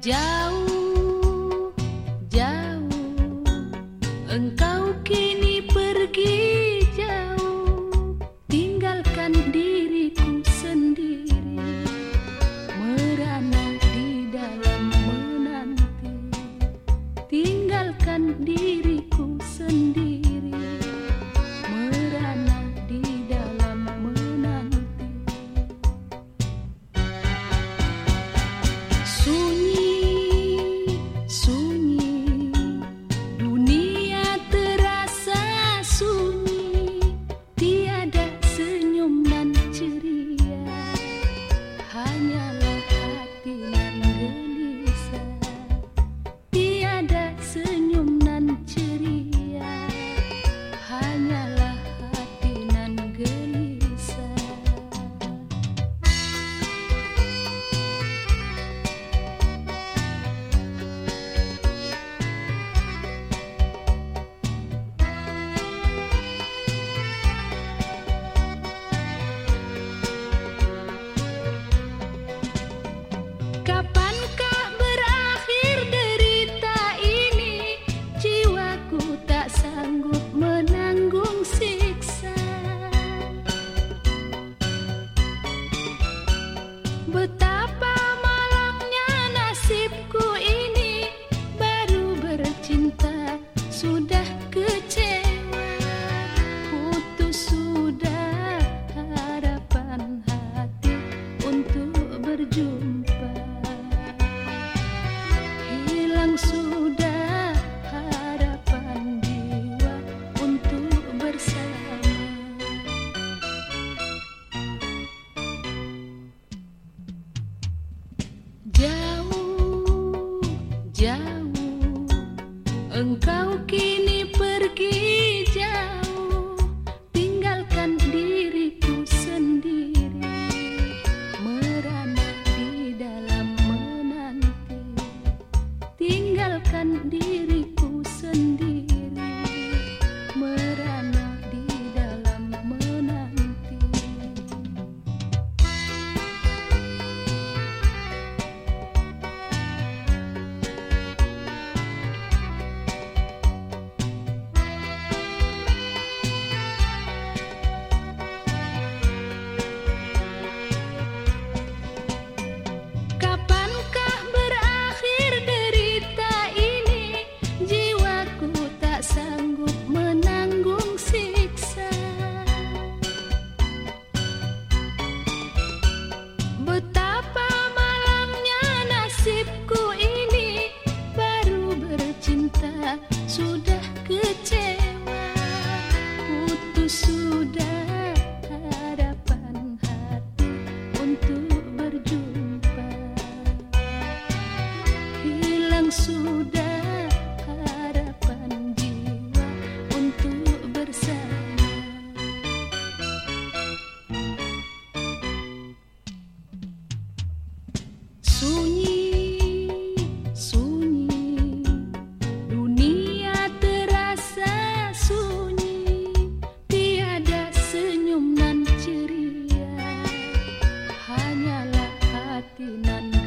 Jauh, jauh, engkau kini pergi jauh, tinggalkan diriku sendiri, merana di dalam menanti, tinggalkan diriku hanyalah sudah harapan hati untuk berjumpa. Hilang sudah harapan jiwa untuk bersama. Jauh, jauh, engkau kini tinggalkan diriku sendiri, sudah kecewa putus sudah harapan hati untuk berjumpa. Hilang sudah harapan jiwa untuk bersama. Sunyi not know.